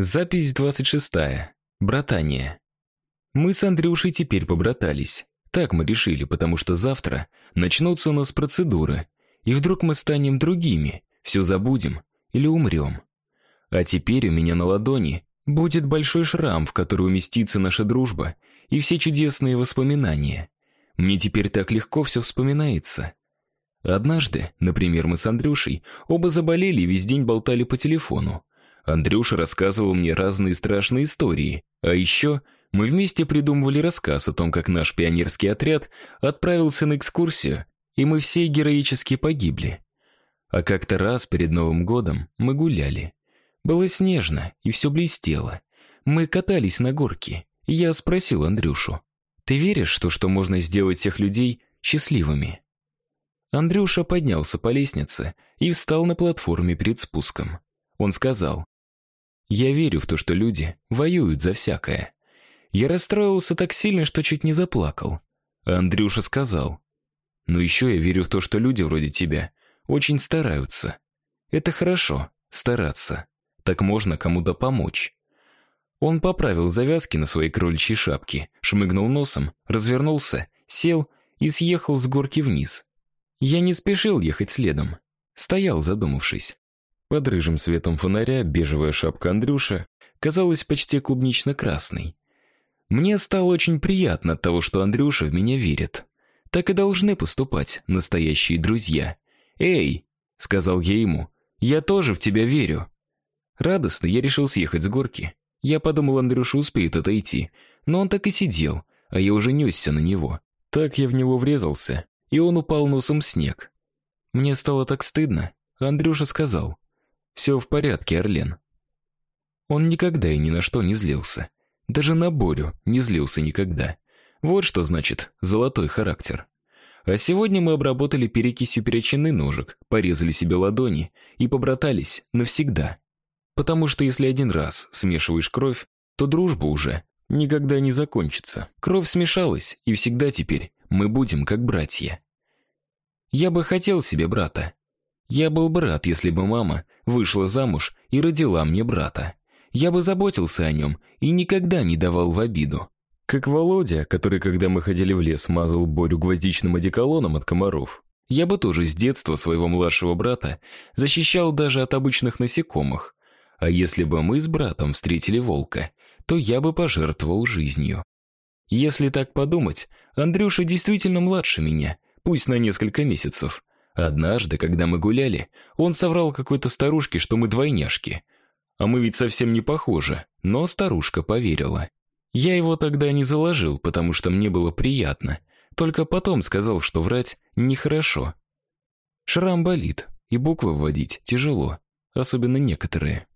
Запись 26. Братание. Мы с Андрюшей теперь побратались. Так мы решили, потому что завтра начнутся у нас процедуры, и вдруг мы станем другими, все забудем или умрем. А теперь у меня на ладони будет большой шрам, в который уместится наша дружба и все чудесные воспоминания. Мне теперь так легко все вспоминается. Однажды, например, мы с Андрюшей оба заболели и весь день болтали по телефону. Андрюша рассказывал мне разные страшные истории, а еще мы вместе придумывали рассказ о том, как наш пионерский отряд отправился на экскурсию, и мы все героически погибли. А как-то раз перед Новым годом мы гуляли. Было снежно, и все блестело. Мы катались на горке. Я спросил Андрюшу: "Ты веришь, что что можно сделать всех людей счастливыми?" Андрюша поднялся по лестнице и встал на платформе перед спуском. Он сказал: я верю в то, что люди воюют за всякое. Я расстроился так сильно, что чуть не заплакал. Андрюша сказал: "Ну еще я верю в то, что люди вроде тебя очень стараются. Это хорошо стараться. Так можно кому-то помочь". Он поправил завязки на своей кроличьей шапке, шмыгнул носом, развернулся, сел и съехал с горки вниз. Я не спешил ехать следом, стоял, задумавшись. Под рыжим светом фонаря бежевая шапка Андрюша казалась почти клубнично-красной. Мне стало очень приятно от того, что Андрюша в меня верит. Так и должны поступать настоящие друзья. "Эй", сказал я ему. "Я тоже в тебя верю". Радостно я решил съехать с горки. Я подумал, Андрюша успеет отойти, но он так и сидел, а я уже несся на него. Так я в него врезался, и он упал носом в снег. Мне стало так стыдно. Андрюша сказал: «Все в порядке, Орлен. Он никогда и ни на что не злился. Даже на Борю не злился никогда. Вот что значит золотой характер. А сегодня мы обработали перекисью перочинный ножик, порезали себе ладони и побратались навсегда. Потому что если один раз смешиваешь кровь, то дружба уже никогда не закончится. Кровь смешалась, и всегда теперь мы будем как братья. Я бы хотел себе брата, я был бы рад, если бы мама вышла замуж и родила мне брата. Я бы заботился о нем и никогда не давал в обиду. Как Володя, который, когда мы ходили в лес, мазал Борю гвоздичным одеколоном от комаров. Я бы тоже с детства своего младшего брата защищал даже от обычных насекомых. А если бы мы с братом встретили волка, то я бы пожертвовал жизнью. Если так подумать, Андрюша действительно младше меня, пусть на несколько месяцев. Однажды, когда мы гуляли, он соврал какой-то старушке, что мы двойняшки. А мы ведь совсем не похожи, но старушка поверила. Я его тогда не заложил, потому что мне было приятно. Только потом сказал, что врать нехорошо. Шрам болит, и буквы вводить тяжело, особенно некоторые.